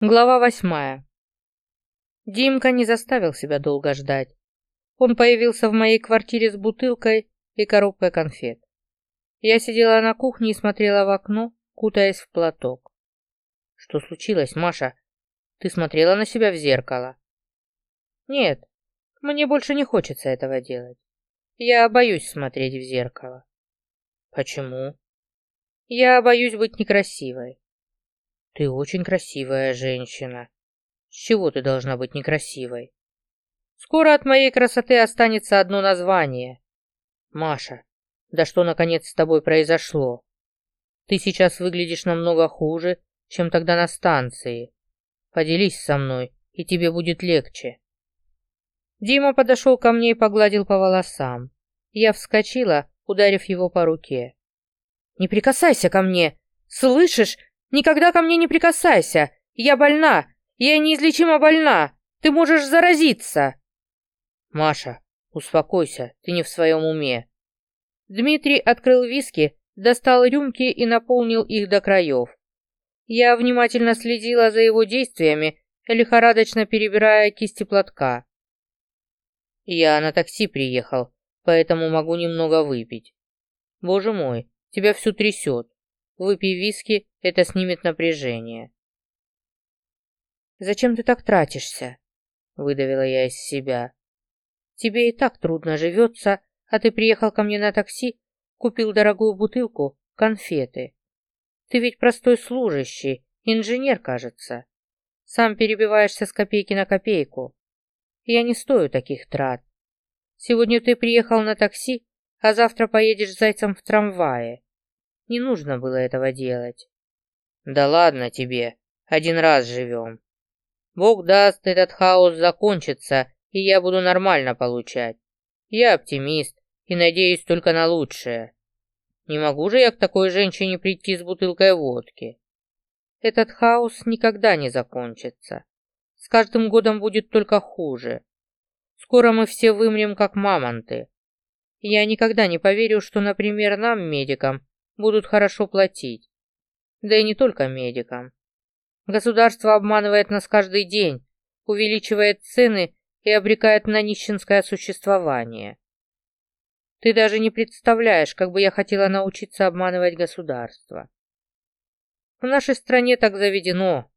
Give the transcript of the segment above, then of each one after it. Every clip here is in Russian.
Глава восьмая. Димка не заставил себя долго ждать. Он появился в моей квартире с бутылкой и коробкой конфет. Я сидела на кухне и смотрела в окно, кутаясь в платок. «Что случилось, Маша? Ты смотрела на себя в зеркало?» «Нет, мне больше не хочется этого делать. Я боюсь смотреть в зеркало». «Почему?» «Я боюсь быть некрасивой. Ты очень красивая женщина. С чего ты должна быть некрасивой? Скоро от моей красоты останется одно название. Маша, да что наконец с тобой произошло? Ты сейчас выглядишь намного хуже, чем тогда на станции. Поделись со мной, и тебе будет легче. Дима подошел ко мне и погладил по волосам. Я вскочила, ударив его по руке. «Не прикасайся ко мне! Слышишь? Никогда ко мне не прикасайся! Я больна! Я неизлечимо больна! Ты можешь заразиться!» «Маша, успокойся, ты не в своем уме!» Дмитрий открыл виски, достал рюмки и наполнил их до краев. Я внимательно следила за его действиями, лихорадочно перебирая кисти платка. «Я на такси приехал, поэтому могу немного выпить. Боже мой, тебя всю трясет. Выпей виски, это снимет напряжение. «Зачем ты так тратишься?» — выдавила я из себя. «Тебе и так трудно живется, а ты приехал ко мне на такси, купил дорогую бутылку, конфеты. Ты ведь простой служащий, инженер, кажется. Сам перебиваешься с копейки на копейку. Я не стою таких трат. Сегодня ты приехал на такси, а завтра поедешь зайцем в трамвае. Не нужно было этого делать. Да ладно тебе, один раз живем. Бог даст, этот хаос закончится, и я буду нормально получать. Я оптимист и надеюсь только на лучшее. Не могу же я к такой женщине прийти с бутылкой водки. Этот хаос никогда не закончится. С каждым годом будет только хуже. Скоро мы все вымрем, как мамонты. Я никогда не поверю, что, например, нам, медикам, будут хорошо платить. Да и не только медикам. Государство обманывает нас каждый день, увеличивает цены и обрекает на нищенское существование. Ты даже не представляешь, как бы я хотела научиться обманывать государство. В нашей стране так заведено.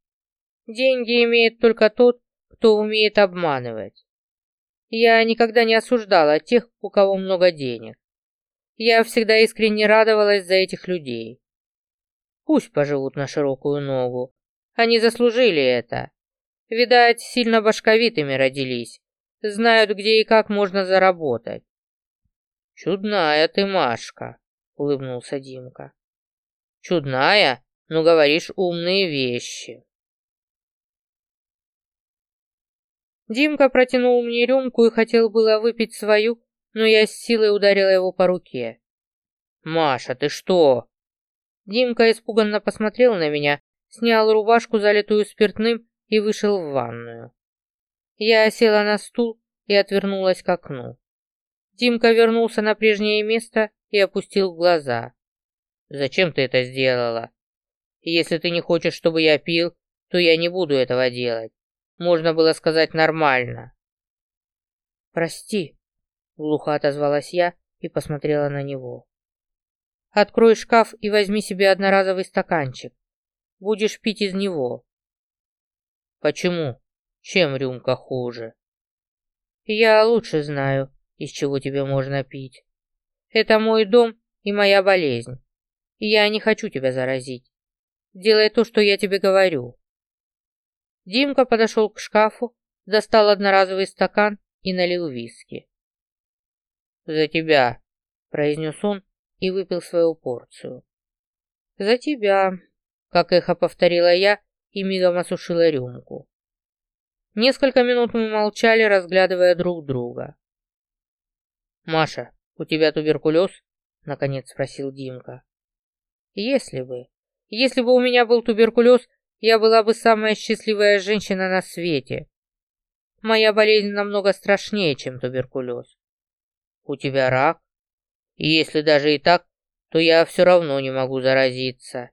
Деньги имеет только тот, кто умеет обманывать. Я никогда не осуждала тех, у кого много денег. Я всегда искренне радовалась за этих людей. Пусть поживут на широкую ногу. Они заслужили это. Видать, сильно башковитыми родились. Знают, где и как можно заработать. «Чудная ты, Машка», — улыбнулся Димка. «Чудная, но говоришь умные вещи». Димка протянул мне рюмку и хотел было выпить свою, но я с силой ударила его по руке. «Маша, ты что?» Димка испуганно посмотрел на меня, снял рубашку, залитую спиртным, и вышел в ванную. Я села на стул и отвернулась к окну. Димка вернулся на прежнее место и опустил глаза. «Зачем ты это сделала? Если ты не хочешь, чтобы я пил, то я не буду этого делать. Можно было сказать нормально». «Прости», Глухо отозвалась я и посмотрела на него. «Открой шкаф и возьми себе одноразовый стаканчик. Будешь пить из него». «Почему? Чем рюмка хуже?» «Я лучше знаю, из чего тебе можно пить. Это мой дом и моя болезнь. я не хочу тебя заразить. Делай то, что я тебе говорю». Димка подошел к шкафу, достал одноразовый стакан и налил виски. «За тебя», — произнес он и выпил свою порцию. «За тебя», — как эхо повторила я и мигом осушила рюмку. Несколько минут мы молчали, разглядывая друг друга. «Маша, у тебя туберкулез?» — наконец спросил Димка. «Если бы. Если бы у меня был туберкулез, я была бы самая счастливая женщина на свете. Моя болезнь намного страшнее, чем туберкулез у тебя рак. И если даже и так, то я все равно не могу заразиться.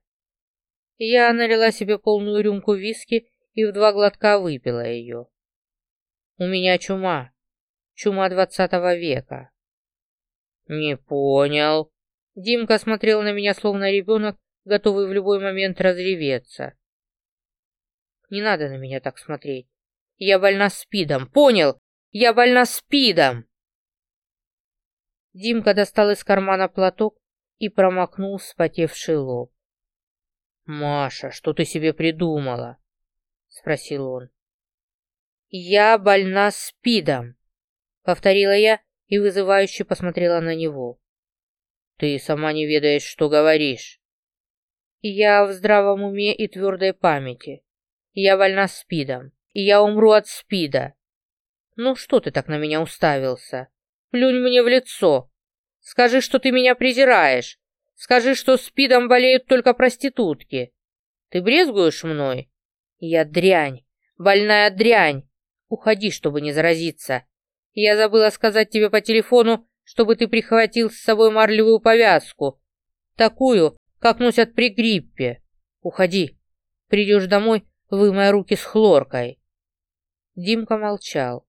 Я налила себе полную рюмку виски и в два глотка выпила ее. У меня чума. Чума двадцатого века. Не понял. Димка смотрел на меня, словно ребенок, готовый в любой момент разреветься. Не надо на меня так смотреть. Я больна спидом, понял? Я больна спидом. Димка достал из кармана платок и промокнул вспотевший лоб. «Маша, что ты себе придумала?» — спросил он. «Я больна спидом», — повторила я и вызывающе посмотрела на него. «Ты сама не ведаешь, что говоришь». «Я в здравом уме и твердой памяти. Я больна спидом, и я умру от спида. Ну что ты так на меня уставился? Плюнь мне в лицо. Скажи, что ты меня презираешь. Скажи, что спидом болеют только проститутки. Ты брезгуешь мной? Я дрянь, больная дрянь. Уходи, чтобы не заразиться. Я забыла сказать тебе по телефону, чтобы ты прихватил с собой марлевую повязку. Такую, как носят при гриппе. Уходи. Придешь домой, вымой руки с хлоркой. Димка молчал.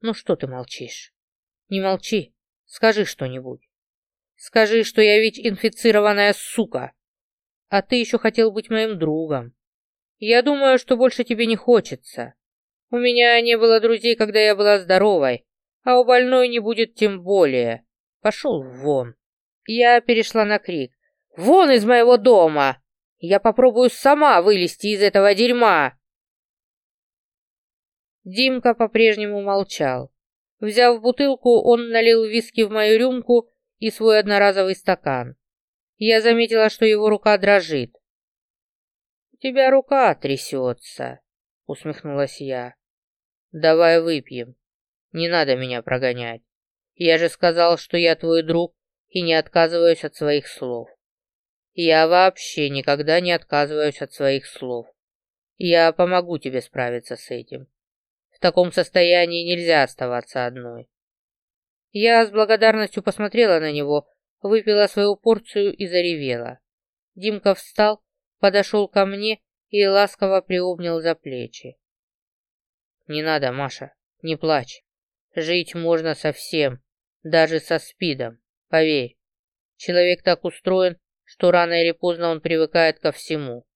Ну что ты молчишь? Не молчи. Скажи что-нибудь. Скажи, что я ведь инфицированная сука. А ты еще хотел быть моим другом. Я думаю, что больше тебе не хочется. У меня не было друзей, когда я была здоровой, а у больной не будет тем более. Пошел вон. Я перешла на крик. Вон из моего дома! Я попробую сама вылезти из этого дерьма. Димка по-прежнему молчал. Взяв бутылку, он налил виски в мою рюмку и свой одноразовый стакан. Я заметила, что его рука дрожит. «У тебя рука трясется», — усмехнулась я. «Давай выпьем. Не надо меня прогонять. Я же сказал, что я твой друг и не отказываюсь от своих слов. Я вообще никогда не отказываюсь от своих слов. Я помогу тебе справиться с этим. Таком состоянии нельзя оставаться одной. Я с благодарностью посмотрела на него, выпила свою порцию и заревела. Димка встал, подошел ко мне и ласково приобнял за плечи. «Не надо, Маша, не плачь. Жить можно со всем, даже со спидом, поверь. Человек так устроен, что рано или поздно он привыкает ко всему.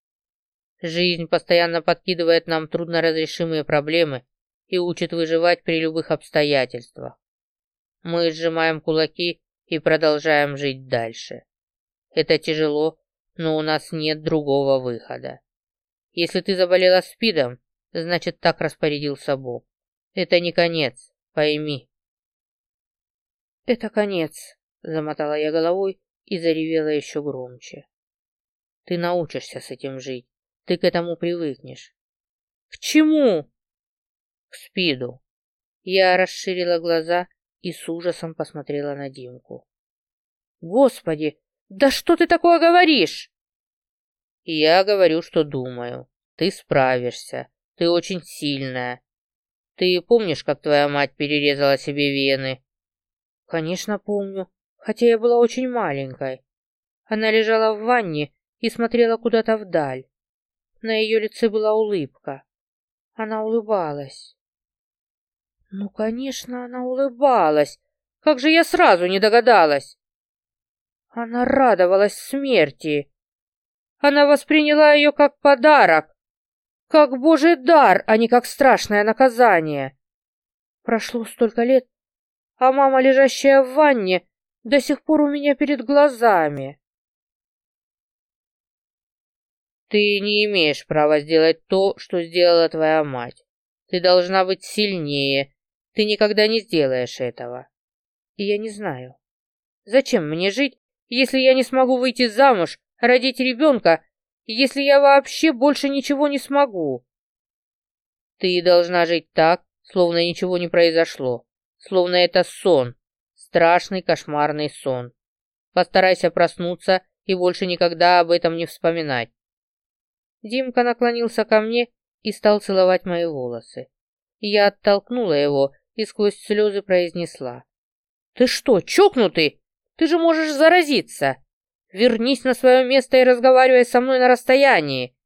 Жизнь постоянно подкидывает нам трудноразрешимые проблемы и учит выживать при любых обстоятельствах. Мы сжимаем кулаки и продолжаем жить дальше. Это тяжело, но у нас нет другого выхода. Если ты заболела СПИДом, значит так распорядился Бог. Это не конец, пойми. Это конец, замотала я головой и заревела еще громче. Ты научишься с этим жить, ты к этому привыкнешь. К чему? К СПИДу. Я расширила глаза и с ужасом посмотрела на Димку. «Господи, да что ты такое говоришь?» «Я говорю, что думаю. Ты справишься. Ты очень сильная. Ты помнишь, как твоя мать перерезала себе вены?» «Конечно, помню, хотя я была очень маленькой. Она лежала в ванне и смотрела куда-то вдаль. На ее лице была улыбка. Она улыбалась. Ну, конечно, она улыбалась. Как же я сразу не догадалась? Она радовалась смерти. Она восприняла ее как подарок, как божий дар, а не как страшное наказание. Прошло столько лет, а мама, лежащая в ванне, до сих пор у меня перед глазами. Ты не имеешь права сделать то, что сделала твоя мать. Ты должна быть сильнее, ты никогда не сделаешь этого. И я не знаю. Зачем мне жить, если я не смогу выйти замуж, родить ребенка, если я вообще больше ничего не смогу? Ты должна жить так, словно ничего не произошло, словно это сон, страшный кошмарный сон. Постарайся проснуться и больше никогда об этом не вспоминать. Димка наклонился ко мне и стал целовать мои волосы. Я оттолкнула его и сквозь слезы произнесла. «Ты что, чокнутый? Ты же можешь заразиться! Вернись на свое место и разговаривай со мной на расстоянии!»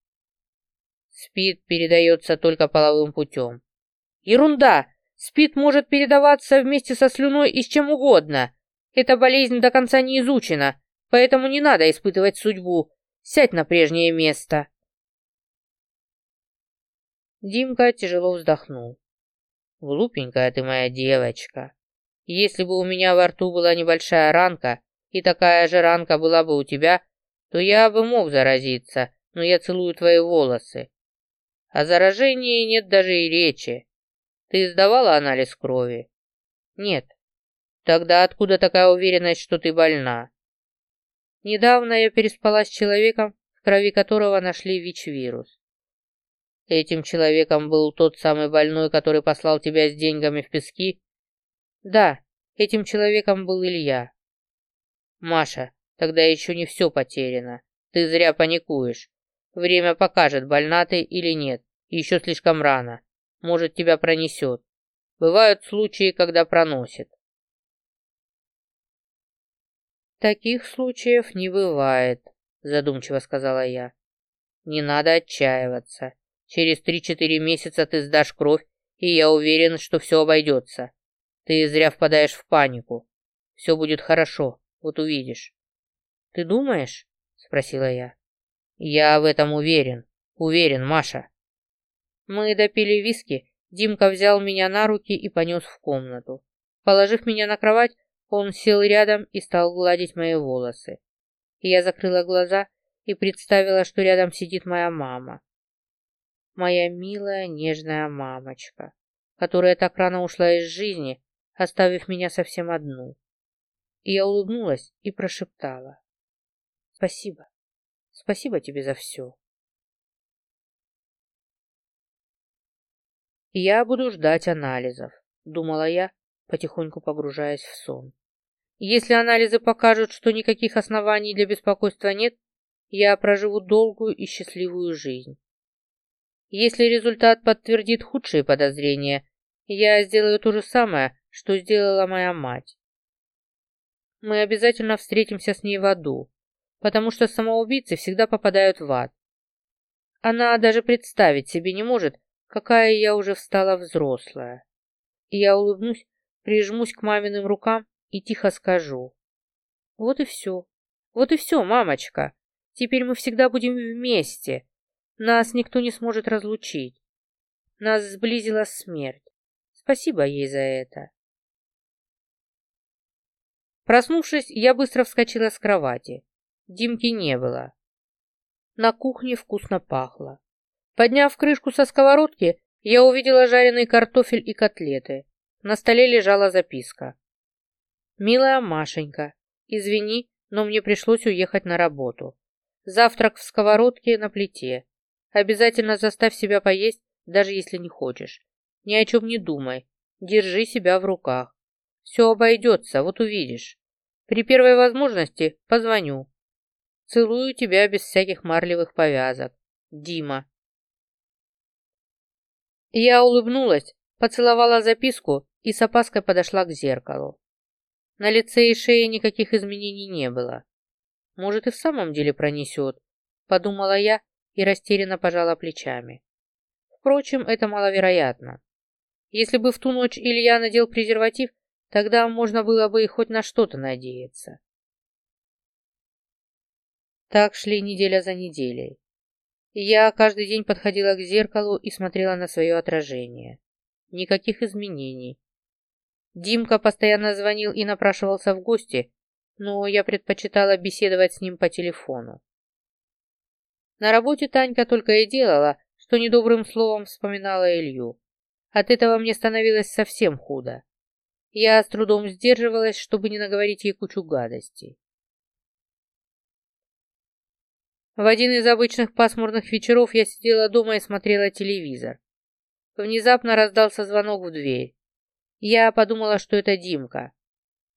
СПИД передается только половым путем. Ерунда! СПИД может передаваться вместе со слюной и с чем угодно. Эта болезнь до конца не изучена, поэтому не надо испытывать судьбу. Сядь на прежнее место. Димка тяжело вздохнул. Глупенькая ты моя девочка. Если бы у меня во рту была небольшая ранка, и такая же ранка была бы у тебя, то я бы мог заразиться, но я целую твои волосы. О заражении нет даже и речи. Ты сдавала анализ крови? Нет. Тогда откуда такая уверенность, что ты больна? Недавно я переспала с человеком, в крови которого нашли ВИЧ-вирус. Этим человеком был тот самый больной, который послал тебя с деньгами в пески? Да, этим человеком был Илья. Маша, тогда еще не все потеряно. Ты зря паникуешь. Время покажет, больна ты или нет. Еще слишком рано. Может, тебя пронесет. Бывают случаи, когда проносит. Таких случаев не бывает, задумчиво сказала я. Не надо отчаиваться. Через три-четыре месяца ты сдашь кровь, и я уверен, что все обойдется. Ты зря впадаешь в панику. Все будет хорошо, вот увидишь. Ты думаешь? Спросила я. Я в этом уверен. Уверен, Маша. Мы допили виски, Димка взял меня на руки и понес в комнату. Положив меня на кровать, он сел рядом и стал гладить мои волосы. Я закрыла глаза и представила, что рядом сидит моя мама. Моя милая, нежная мамочка, которая так рано ушла из жизни, оставив меня совсем одну. И я улыбнулась и прошептала. Спасибо. Спасибо тебе за все. Я буду ждать анализов, думала я, потихоньку погружаясь в сон. Если анализы покажут, что никаких оснований для беспокойства нет, я проживу долгую и счастливую жизнь. Если результат подтвердит худшие подозрения, я сделаю то же самое, что сделала моя мать. Мы обязательно встретимся с ней в аду, потому что самоубийцы всегда попадают в ад. Она даже представить себе не может, какая я уже встала взрослая. И я улыбнусь, прижмусь к маминым рукам и тихо скажу. Вот и все. Вот и все, мамочка. Теперь мы всегда будем вместе. Нас никто не сможет разлучить. Нас сблизила смерть. Спасибо ей за это. Проснувшись, я быстро вскочила с кровати. Димки не было. На кухне вкусно пахло. Подняв крышку со сковородки, я увидела жареный картофель и котлеты. На столе лежала записка. «Милая Машенька, извини, но мне пришлось уехать на работу. Завтрак в сковородке на плите. Обязательно заставь себя поесть, даже если не хочешь. Ни о чем не думай. Держи себя в руках. Все обойдется, вот увидишь. При первой возможности позвоню. Целую тебя без всяких марлевых повязок. Дима. Я улыбнулась, поцеловала записку и с опаской подошла к зеркалу. На лице и шее никаких изменений не было. Может, и в самом деле пронесет, подумала я и растерянно пожала плечами. Впрочем, это маловероятно. Если бы в ту ночь Илья надел презерватив, тогда можно было бы и хоть на что-то надеяться. Так шли неделя за неделей. Я каждый день подходила к зеркалу и смотрела на свое отражение. Никаких изменений. Димка постоянно звонил и напрашивался в гости, но я предпочитала беседовать с ним по телефону. На работе Танька только и делала, что недобрым словом вспоминала Илью. От этого мне становилось совсем худо. Я с трудом сдерживалась, чтобы не наговорить ей кучу гадостей. В один из обычных пасмурных вечеров я сидела дома и смотрела телевизор. Внезапно раздался звонок в дверь. Я подумала, что это Димка.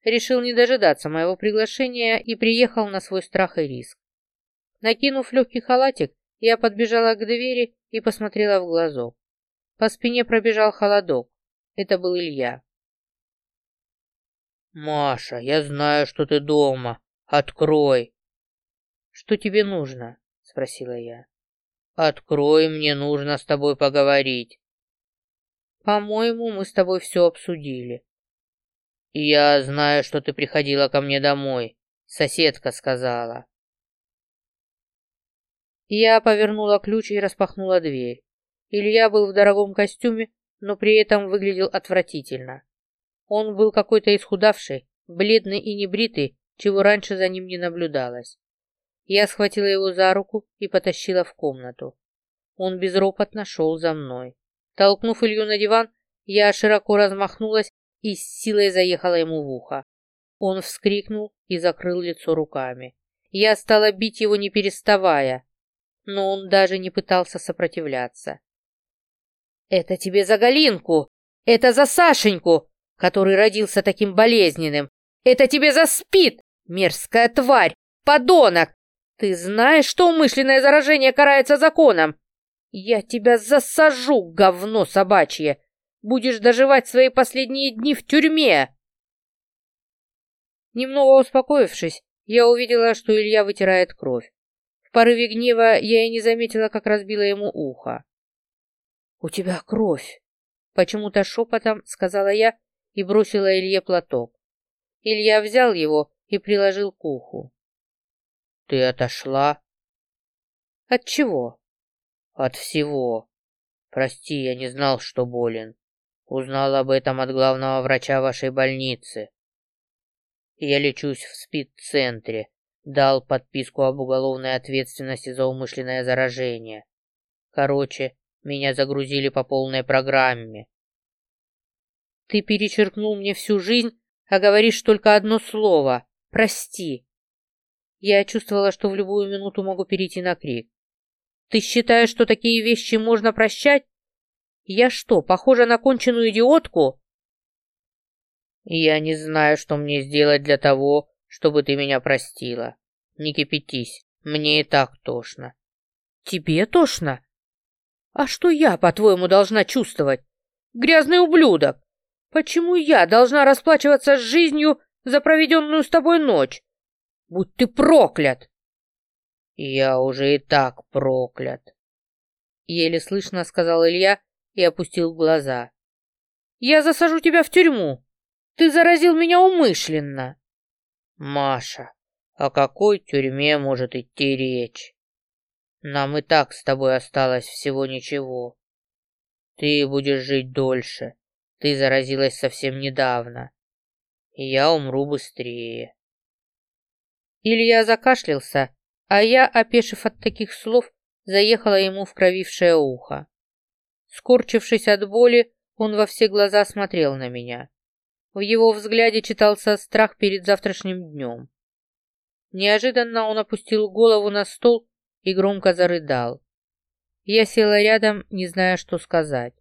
Решил не дожидаться моего приглашения и приехал на свой страх и риск. Накинув легкий халатик, я подбежала к двери и посмотрела в глазок. По спине пробежал холодок. Это был Илья. «Маша, я знаю, что ты дома. Открой!» «Что тебе нужно?» — спросила я. Открой, мне нужно с тобой поговорить. По-моему, мы с тобой все обсудили. Я знаю, что ты приходила ко мне домой. Соседка сказала. Я повернула ключ и распахнула дверь. Илья был в дорогом костюме, но при этом выглядел отвратительно. Он был какой-то исхудавший, бледный и небритый, чего раньше за ним не наблюдалось. Я схватила его за руку и потащила в комнату. Он безропотно шел за мной. Толкнув Илью на диван, я широко размахнулась и с силой заехала ему в ухо. Он вскрикнул и закрыл лицо руками. Я стала бить его не переставая, но он даже не пытался сопротивляться. «Это тебе за Галинку! Это за Сашеньку, который родился таким болезненным! Это тебе за спид, мерзкая тварь! Подонок! Ты знаешь, что умышленное заражение карается законом? Я тебя засажу, говно собачье! Будешь доживать свои последние дни в тюрьме!» Немного успокоившись, я увидела, что Илья вытирает кровь порыве гнева я и не заметила, как разбила ему ухо. «У тебя кровь!» Почему-то шепотом сказала я и бросила Илье платок. Илья взял его и приложил к уху. «Ты отошла?» «От чего?» «От всего. Прости, я не знал, что болен. Узнал об этом от главного врача вашей больницы. Я лечусь в спид-центре, Дал подписку об уголовной ответственности за умышленное заражение. Короче, меня загрузили по полной программе. Ты перечеркнул мне всю жизнь, а говоришь только одно слово — «прости». Я чувствовала, что в любую минуту могу перейти на крик. Ты считаешь, что такие вещи можно прощать? Я что, похожа на конченую идиотку? Я не знаю, что мне сделать для того, чтобы ты меня простила. Не кипятись, мне и так тошно. Тебе тошно? А что я, по-твоему, должна чувствовать? Грязный ублюдок! Почему я должна расплачиваться с жизнью за проведенную с тобой ночь? Будь ты проклят! Я уже и так проклят. Еле слышно сказал Илья и опустил глаза. Я засажу тебя в тюрьму. Ты заразил меня умышленно. Маша, о какой тюрьме может идти речь? Нам и так с тобой осталось всего ничего. Ты будешь жить дольше. Ты заразилась совсем недавно. И я умру быстрее. Илья закашлялся, а я, опешив от таких слов, заехала ему в кровившее ухо. Скорчившись от боли, он во все глаза смотрел на меня. В его взгляде читался страх перед завтрашним днем. Неожиданно он опустил голову на стол и громко зарыдал. Я села рядом, не зная, что сказать.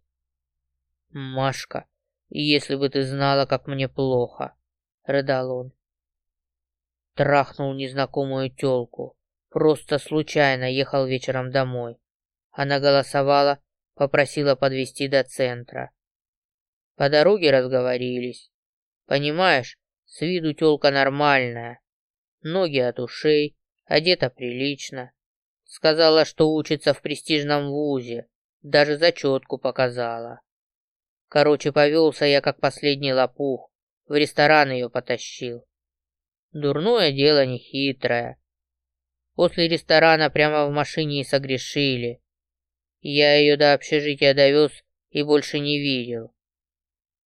«Машка, если бы ты знала, как мне плохо!» — рыдал он. Трахнул незнакомую тёлку. Просто случайно ехал вечером домой. Она голосовала, попросила подвезти до центра. По дороге разговорились. Понимаешь, с виду тёлка нормальная. Ноги от ушей, одета прилично. Сказала, что учится в престижном вузе. Даже зачетку показала. Короче, повелся я как последний лопух. В ресторан ее потащил. Дурное дело нехитрое. После ресторана прямо в машине и согрешили. Я ее до общежития довез и больше не видел.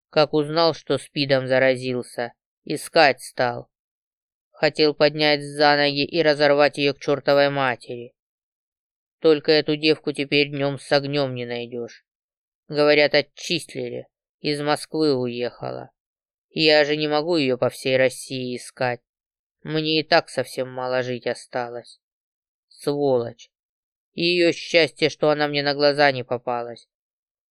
Как узнал, что спидом заразился, искать стал. Хотел поднять за ноги и разорвать ее к чертовой матери. Только эту девку теперь днем с огнем не найдешь. Говорят, отчислили, из Москвы уехала. Я же не могу ее по всей России искать. Мне и так совсем мало жить осталось. Сволочь. Ее счастье, что она мне на глаза не попалась.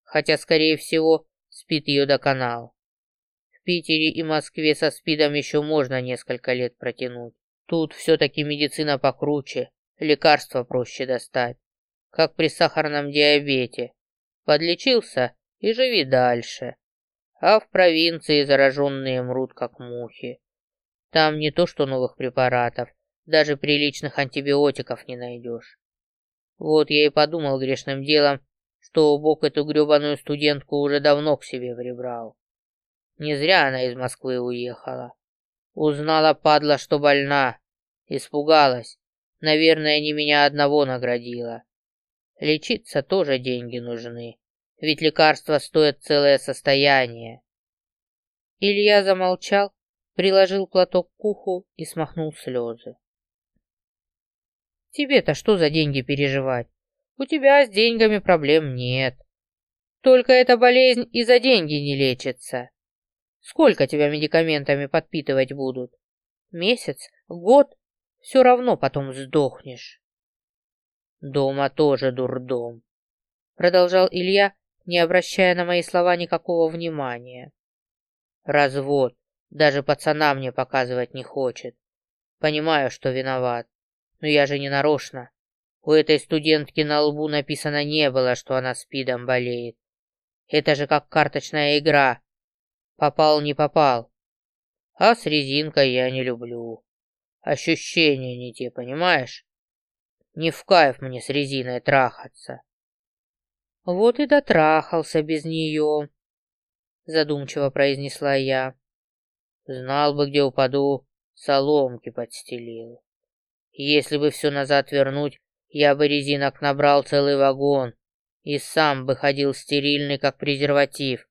Хотя, скорее всего, спит ее до канала. В Питере и Москве со СПИДом еще можно несколько лет протянуть. Тут все-таки медицина покруче, лекарства проще достать. Как при сахарном диабете. Подлечился и живи дальше. А в провинции зараженные мрут как мухи. Там не то что новых препаратов, даже приличных антибиотиков не найдешь. Вот я и подумал грешным делом, что Бог эту гребаную студентку уже давно к себе прибрал. Не зря она из Москвы уехала. Узнала, падла, что больна. Испугалась. Наверное, не меня одного наградила. Лечиться тоже деньги нужны, ведь лекарства стоят целое состояние. Илья замолчал, приложил платок к уху и смахнул слезы. Тебе-то что за деньги переживать? У тебя с деньгами проблем нет. Только эта болезнь и за деньги не лечится. Сколько тебя медикаментами подпитывать будут? Месяц? Год? Все равно потом сдохнешь. Дома тоже дурдом. Продолжал Илья, не обращая на мои слова никакого внимания. Развод. Даже пацана мне показывать не хочет. Понимаю, что виноват. Но я же не нарочно. У этой студентки на лбу написано не было, что она спидом болеет. Это же как карточная игра. Попал, не попал. А с резинкой я не люблю. Ощущения не те, понимаешь? Не в кайф мне с резиной трахаться. Вот и дотрахался без нее, задумчиво произнесла я. Знал бы, где упаду, соломки подстелил. Если бы все назад вернуть, я бы резинок набрал целый вагон и сам бы ходил стерильный, как презерватив.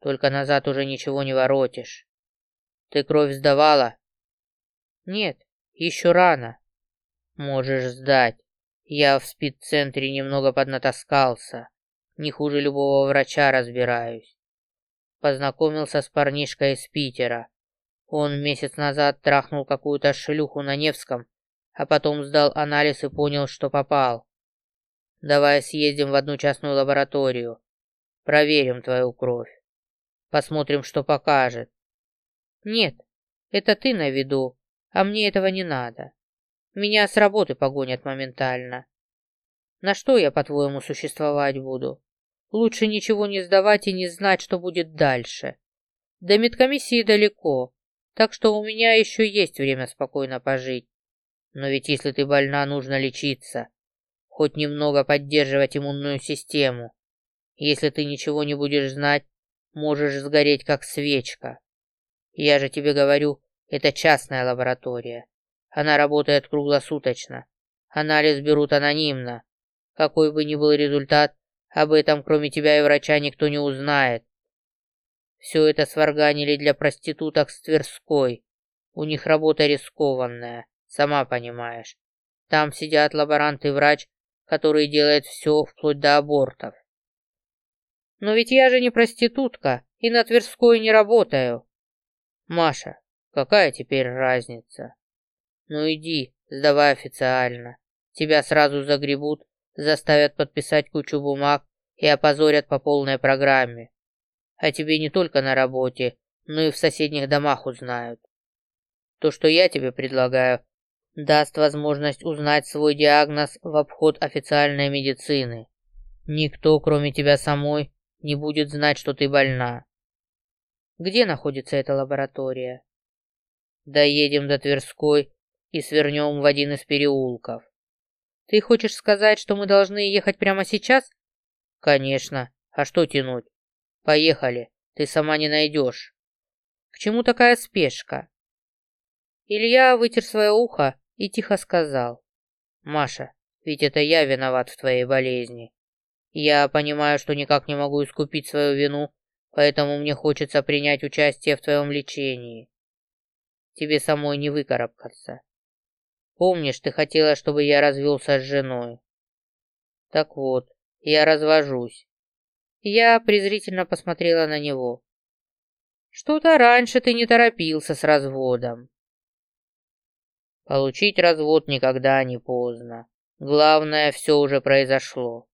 Только назад уже ничего не воротишь. Ты кровь сдавала? Нет, еще рано. Можешь сдать. Я в спидцентре немного поднатаскался. Не хуже любого врача разбираюсь. Познакомился с парнишкой из Питера. Он месяц назад трахнул какую-то шлюху на Невском, а потом сдал анализ и понял, что попал. Давай съездим в одну частную лабораторию. Проверим твою кровь. Посмотрим, что покажет. Нет, это ты на виду, а мне этого не надо. Меня с работы погонят моментально. На что я, по-твоему, существовать буду? Лучше ничего не сдавать и не знать, что будет дальше. До медкомиссии далеко, так что у меня еще есть время спокойно пожить. Но ведь если ты больна, нужно лечиться. Хоть немного поддерживать иммунную систему. Если ты ничего не будешь знать, можешь сгореть как свечка. Я же тебе говорю, это частная лаборатория. Она работает круглосуточно. Анализ берут анонимно. Какой бы ни был результат, об этом кроме тебя и врача никто не узнает. Все это сварганили для проституток с Тверской. У них работа рискованная. Сама понимаешь. Там сидят лаборант и врач, который делает все вплоть до абортов. Но ведь я же не проститутка и на Тверской не работаю. Маша, какая теперь разница? Ну иди, сдавай официально. Тебя сразу загребут, заставят подписать кучу бумаг и опозорят по полной программе. А тебе не только на работе, но и в соседних домах узнают. То, что я тебе предлагаю, даст возможность узнать свой диагноз в обход официальной медицины. Никто, кроме тебя самой, не будет знать, что ты больна. Где находится эта лаборатория? Доедем до Тверской и свернем в один из переулков. Ты хочешь сказать, что мы должны ехать прямо сейчас? Конечно. А что тянуть? Поехали. Ты сама не найдешь. К чему такая спешка? Илья вытер свое ухо и тихо сказал. «Маша, ведь это я виноват в твоей болезни. Я понимаю, что никак не могу искупить свою вину, поэтому мне хочется принять участие в твоем лечении. Тебе самой не выкарабкаться. Помнишь, ты хотела, чтобы я развелся с женой? Так вот, я развожусь. Я презрительно посмотрела на него. Что-то раньше ты не торопился с разводом. Получить развод никогда не поздно. Главное, все уже произошло.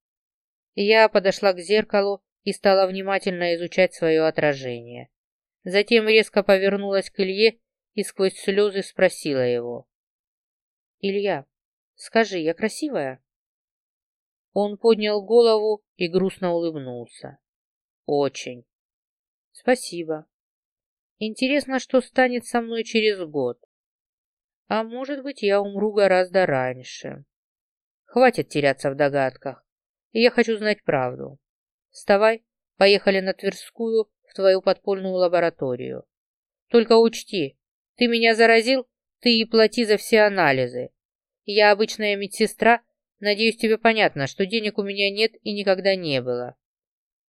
Я подошла к зеркалу и стала внимательно изучать свое отражение. Затем резко повернулась к Илье и сквозь слезы спросила его. «Илья, скажи, я красивая?» Он поднял голову и грустно улыбнулся. «Очень». «Спасибо. Интересно, что станет со мной через год. А может быть, я умру гораздо раньше. Хватит теряться в догадках. Я хочу знать правду. Вставай, поехали на Тверскую в твою подпольную лабораторию. Только учти, ты меня заразил, ты и плати за все анализы. Я обычная медсестра, надеюсь, тебе понятно, что денег у меня нет и никогда не было.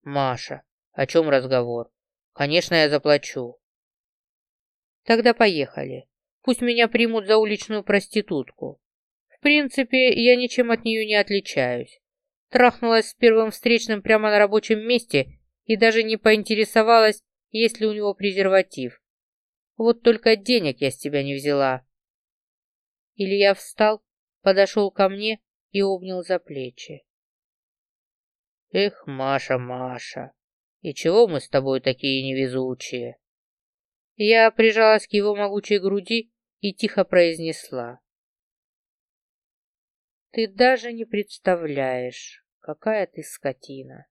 Маша, о чем разговор? Конечно, я заплачу. Тогда поехали. Пусть меня примут за уличную проститутку. В принципе, я ничем от нее не отличаюсь. Трахнулась с первым встречным прямо на рабочем месте и даже не поинтересовалась, есть ли у него презерватив. Вот только денег я с тебя не взяла. Илья встал, подошел ко мне и обнял за плечи. Эх, Маша, Маша, и чего мы с тобой такие невезучие? Я прижалась к его могучей груди и тихо произнесла. Ты даже не представляешь, какая ты скотина.